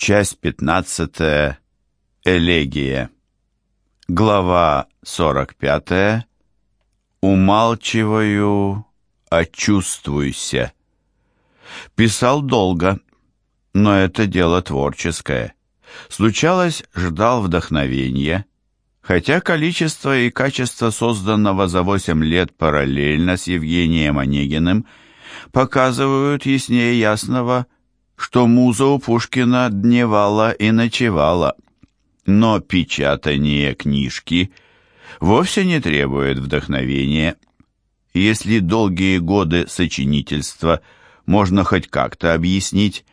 Часть 15. Элегия. Глава 45. Умалчиваю, очувствуйся. Писал долго, но это дело творческое. Случалось, ждал вдохновения, хотя количество и качество созданного за 8 лет параллельно с Евгением Онегиным показывают яснее ясного, что муза у Пушкина дневала и ночевала. Но печатание книжки вовсе не требует вдохновения. Если долгие годы сочинительства можно хоть как-то объяснить,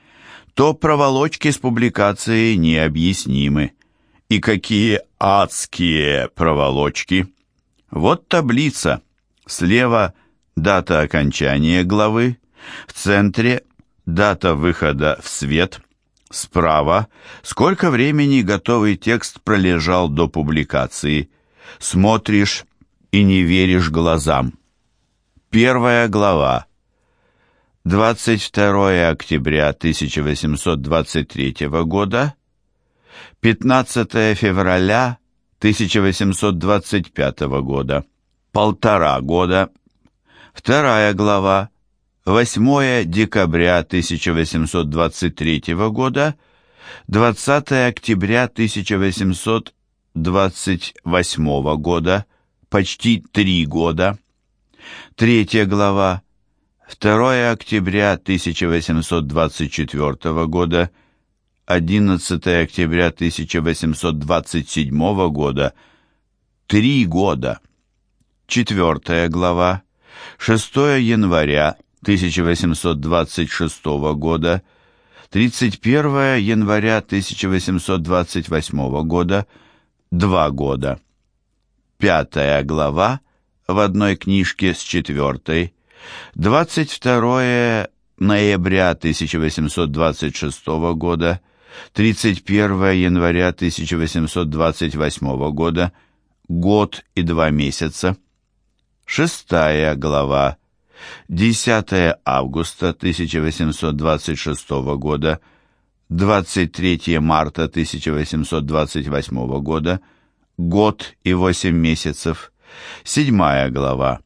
то проволочки с публикацией необъяснимы. И какие адские проволочки! Вот таблица. Слева дата окончания главы, в центре дата выхода в свет, справа, сколько времени готовый текст пролежал до публикации. Смотришь и не веришь глазам. Первая глава. 22 октября 1823 года, 15 февраля 1825 года. Полтора года. Вторая глава. 8 декабря 1823 года, 20 октября 1828 года, почти три года. Третья глава, 2 октября 1824 года, 11 октября 1827 года, три года. Четвертая глава, 6 января 1826 года, 31 января 1828 года, два года. Пятая глава в одной книжке с четвертой, 22 ноября 1826 года, 31 января 1828 года, год и два месяца. Шестая глава 10 августа 1826 года, 23 марта 1828 года, год и 8 месяцев, 7 глава,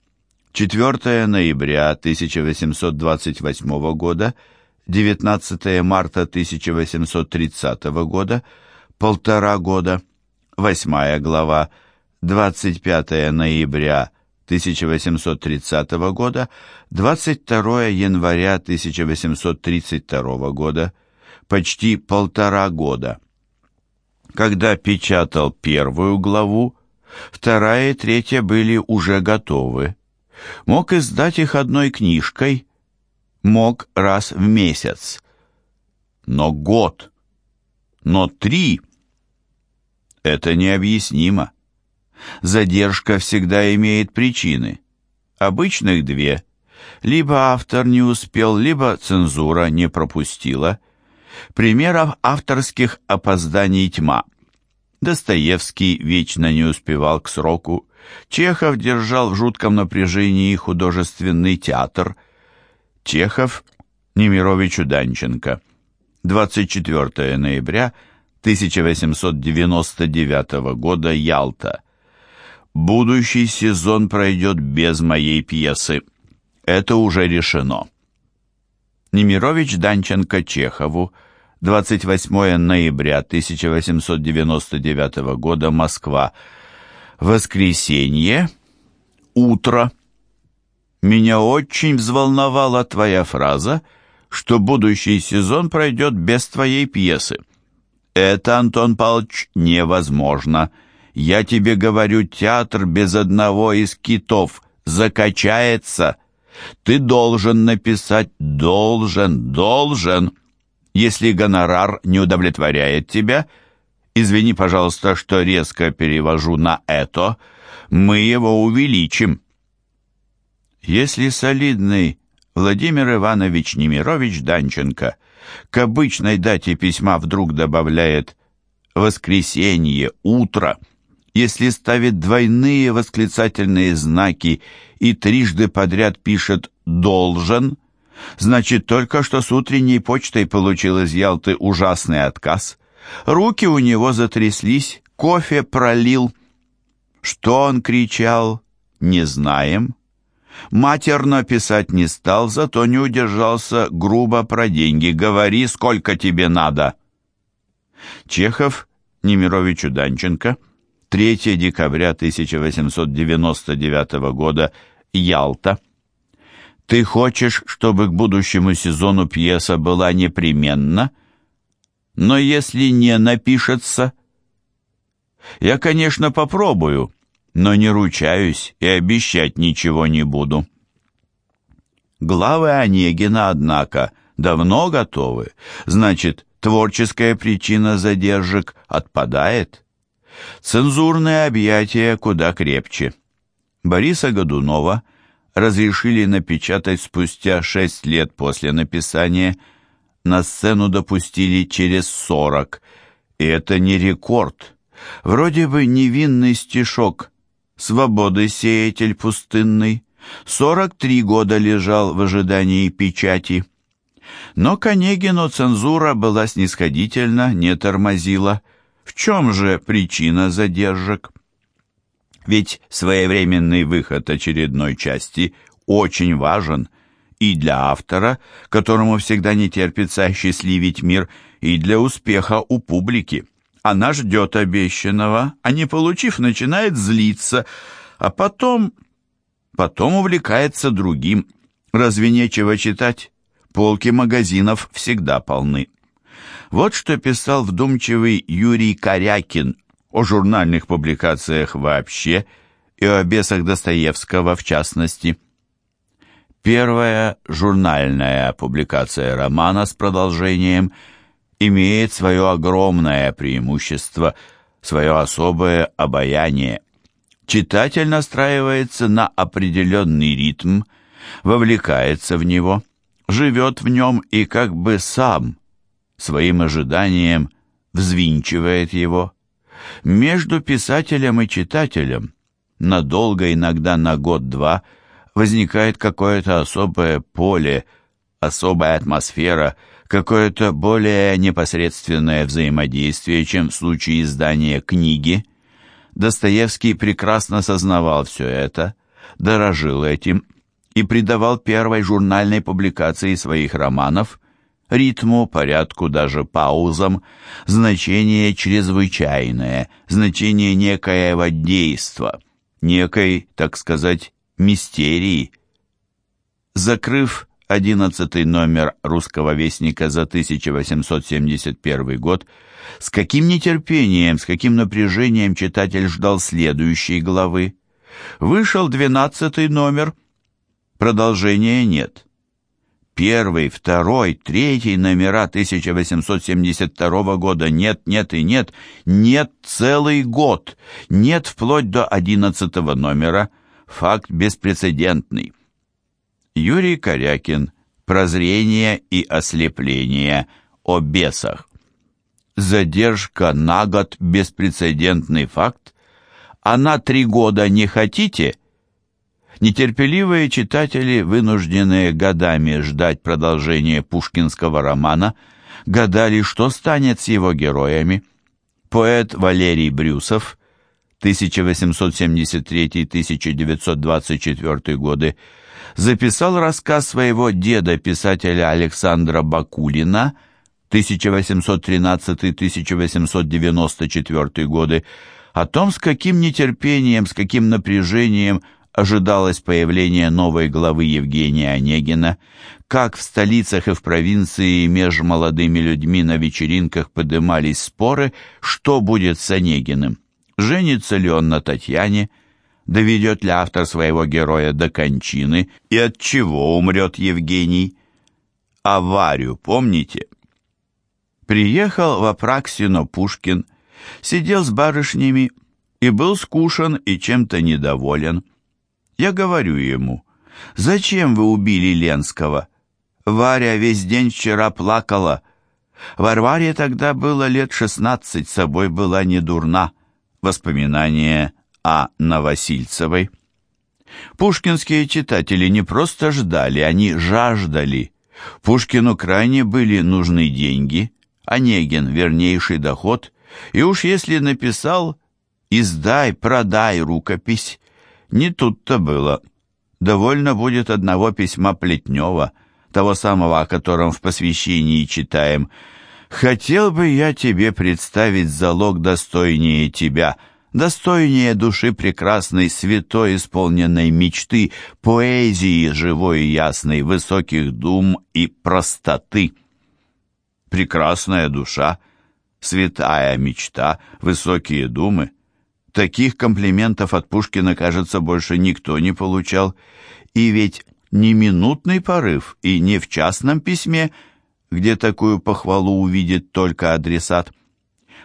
4 ноября 1828 года, 19 марта 1830 года, полтора года, 8 глава, 25 ноября 1830 года, 22 января 1832 года, почти полтора года. Когда печатал первую главу, вторая и третья были уже готовы. Мог издать их одной книжкой, мог раз в месяц. Но год, но три — это необъяснимо. Задержка всегда имеет причины. Обычных две. Либо автор не успел, либо цензура не пропустила. Примеров авторских опозданий тьма. Достоевский вечно не успевал к сроку. Чехов держал в жутком напряжении художественный театр. Чехов Немировичу Данченко. 24 ноября 1899 года, Ялта. Будущий сезон пройдет без моей пьесы. Это уже решено. Немирович Данченко Чехову, 28 ноября 1899 года, Москва. Воскресенье, утро. Меня очень взволновала твоя фраза, что будущий сезон пройдет без твоей пьесы. Это, Антон Павлович, невозможно. Я тебе говорю, театр без одного из китов закачается. Ты должен написать, должен, должен. Если гонорар не удовлетворяет тебя, извини, пожалуйста, что резко перевожу на это, мы его увеличим. Если солидный Владимир Иванович Немирович Данченко к обычной дате письма вдруг добавляет «воскресенье, утро», если ставит двойные восклицательные знаки и трижды подряд пишет «должен», Значит, только что с утренней почтой получил из Ялты ужасный отказ. Руки у него затряслись, кофе пролил. Что он кричал, не знаем. Матерно писать не стал, зато не удержался грубо про деньги. «Говори, сколько тебе надо!» Чехов Немировичу Данченко 3 декабря 1899 года Ялта «Ты хочешь, чтобы к будущему сезону пьеса была непременно? Но если не напишется...» «Я, конечно, попробую, но не ручаюсь и обещать ничего не буду». Главы Онегина, однако, давно готовы. Значит, творческая причина задержек отпадает. Цензурные объятия куда крепче. Бориса Годунова разрешили напечатать спустя шесть лет после написания, на сцену допустили через сорок, и это не рекорд. Вроде бы невинный стишок «Свободы сеятель пустынный» сорок три года лежал в ожидании печати. Но Конегину цензура была снисходительна, не тормозила. В чем же причина задержек? Ведь своевременный выход очередной части очень важен и для автора, которому всегда не терпится осчастливить мир, и для успеха у публики. Она ждет обещанного, а не получив, начинает злиться, а потом... потом увлекается другим. Разве нечего читать? Полки магазинов всегда полны. Вот что писал вдумчивый Юрий Корякин о журнальных публикациях вообще и о бесах Достоевского в частности. Первая журнальная публикация романа с продолжением имеет свое огромное преимущество, свое особое обаяние. Читатель настраивается на определенный ритм, вовлекается в него, живет в нем и как бы сам, своим ожиданием, взвинчивает его. Между писателем и читателем надолго, иногда на год-два, возникает какое-то особое поле, особая атмосфера, какое-то более непосредственное взаимодействие, чем в случае издания книги. Достоевский прекрасно сознавал все это, дорожил этим и придавал первой журнальной публикации своих романов ритму, порядку, даже паузам, значение чрезвычайное, значение некоего действа, некой, так сказать, мистерии. Закрыв одиннадцатый номер «Русского вестника» за 1871 год, с каким нетерпением, с каким напряжением читатель ждал следующей главы. Вышел двенадцатый номер, продолжения нет первый, второй, третий номера 1872 года нет, нет и нет, нет целый год, нет вплоть до одиннадцатого номера. Факт беспрецедентный. Юрий Корякин. Прозрение и ослепление о бесах. Задержка на год – беспрецедентный факт. А на три года не хотите – Нетерпеливые читатели, вынужденные годами ждать продолжения пушкинского романа, гадали, что станет с его героями. Поэт Валерий Брюсов, 1873-1924 годы, записал рассказ своего деда-писателя Александра Бакулина, 1813-1894 годы, о том, с каким нетерпением, с каким напряжением ожидалось появление новой главы Евгения Онегина, как в столицах и в провинции между молодыми людьми на вечеринках подымались споры, что будет с Онегиным. Женится ли он на Татьяне, доведет ли автор своего героя до кончины и от чего умрет Евгений. Аварию помните? Приехал в Апраксино Пушкин, сидел с барышнями и был скушен и чем-то недоволен. Я говорю ему, «Зачем вы убили Ленского? Варя весь день вчера плакала. Варваре тогда было лет шестнадцать, собой была не дурна». Воспоминание о Новосильцевой. Пушкинские читатели не просто ждали, они жаждали. Пушкину крайне были нужны деньги, Онегин – вернейший доход, и уж если написал «издай, продай рукопись», не тут-то было. Довольно будет одного письма Плетнева, того самого, о котором в посвящении читаем. «Хотел бы я тебе представить залог достойнее тебя», достойнее души прекрасной, святой исполненной мечты, поэзии живой и ясной, высоких дум и простоты. Прекрасная душа, святая мечта, высокие думы. Таких комплиментов от Пушкина, кажется, больше никто не получал. И ведь не минутный порыв, и не в частном письме, где такую похвалу увидит только адресат –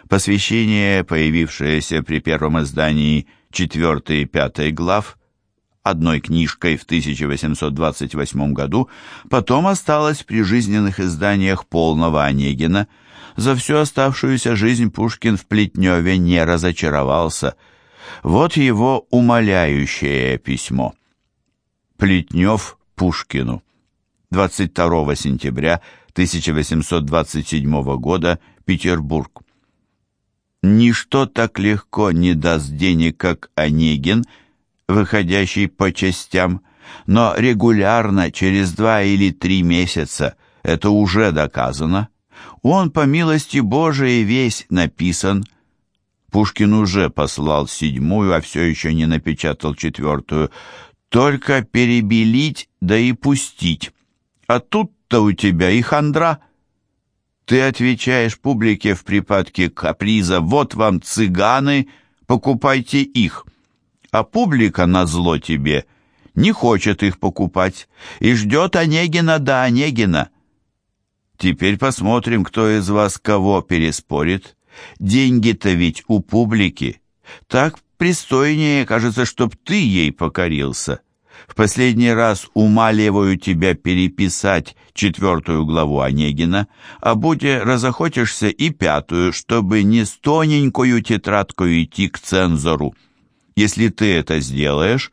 Посвящение, появившееся при первом издании 4 и 5 глав, одной книжкой в 1828 году, потом осталось при жизненных изданиях полного Онегина. За всю оставшуюся жизнь Пушкин в Плетневе не разочаровался. Вот его умоляющее письмо. Плетнев Пушкину. 22 сентября 1827 года, Петербург. Ничто так легко не даст денег, как Онегин, выходящий по частям, но регулярно, через два или три месяца, это уже доказано. Он, по милости Божией, весь написан. Пушкин уже послал седьмую, а все еще не напечатал четвертую. Только перебелить, да и пустить. А тут-то у тебя и хандра. Ты отвечаешь публике в припадке каприза «Вот вам цыганы, покупайте их». А публика, назло тебе, не хочет их покупать и ждет Онегина да Онегина. Теперь посмотрим, кто из вас кого переспорит. Деньги-то ведь у публики. Так пристойнее, кажется, чтоб ты ей покорился. В последний раз умаливаю тебя переписать четвертую главу Онегина, а будя разохотишься и пятую, чтобы не с тоненькою тетрадкой идти к цензору. Если ты это сделаешь,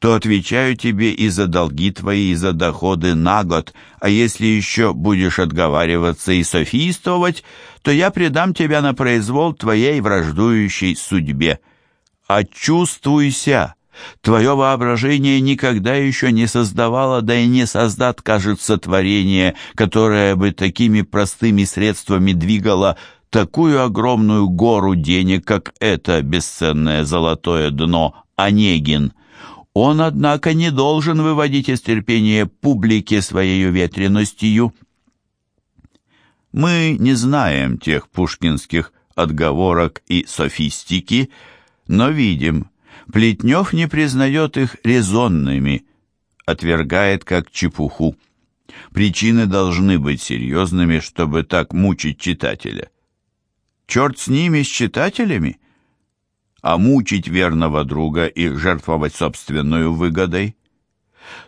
то отвечаю тебе и за долги твои, и за доходы на год, а если еще будешь отговариваться и софийствовать, то я предам тебя на произвол твоей враждующей судьбе. Очувствуйся!» Твое воображение никогда еще не создавало, да и не создат, кажется, творение, которое бы такими простыми средствами двигало такую огромную гору денег, как это бесценное золотое дно Онегин. Он, однако, не должен выводить из терпения публики своей ветреностью. Мы не знаем тех пушкинских отговорок и софистики, но видим – Плетнев не признает их резонными, отвергает как чепуху. Причины должны быть серьезными, чтобы так мучить читателя. Черт с ними, с читателями, а мучить верного друга и жертвовать собственную выгодой.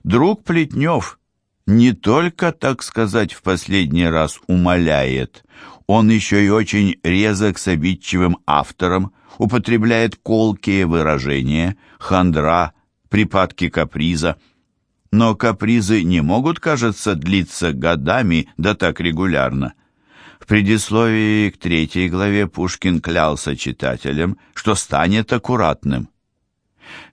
Друг Плетнев не только, так сказать, в последний раз умоляет, он еще и очень резок с обидчивым автором, употребляет колкие выражения, хандра, припадки каприза. Но капризы не могут, кажется, длиться годами, да так регулярно. В предисловии к третьей главе Пушкин клялся читателям, что станет аккуратным.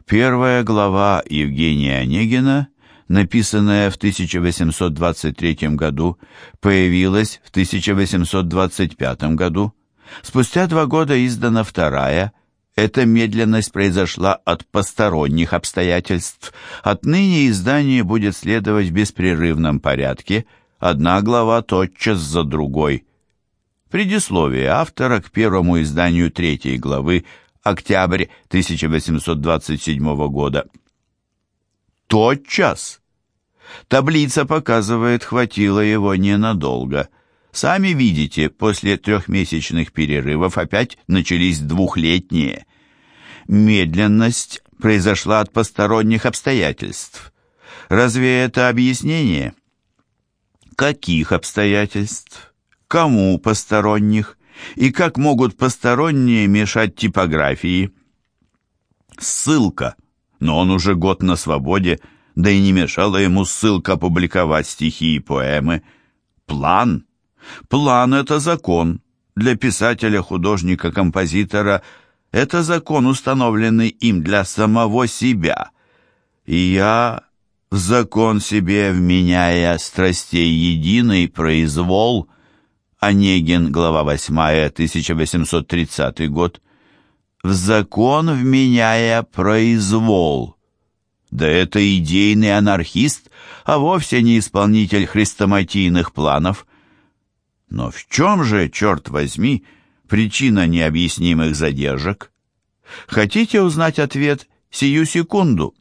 Первая глава Евгения Онегина, написанная в 1823 году, появилась в 1825 году. Спустя два года издана вторая. Эта медленность произошла от посторонних обстоятельств. Отныне издание будет следовать в беспрерывном порядке, одна глава тотчас за другой. Предисловие автора к первому изданию третьей главы, октябрь 1827 года. Тотчас! Таблица показывает, хватило его ненадолго – Сами видите, после трехмесячных перерывов опять начались двухлетние. Медленность произошла от посторонних обстоятельств. Разве это объяснение? Каких обстоятельств? Кому посторонних? И как могут посторонние мешать типографии? Ссылка но он уже год на свободе, да и не мешала ему ссылка опубликовать стихи и поэмы. План. План — это закон. Для писателя, художника, композитора — это закон, установленный им для самого себя. И я в закон себе вменяя страстей единый произвол. Онегин, глава 8, 1830 год. В закон вменяя произвол. Да это идейный анархист, а вовсе не исполнитель хрестоматийных планов. Но в чем же, черт возьми, причина необъяснимых задержек? Хотите узнать ответ сию секунду?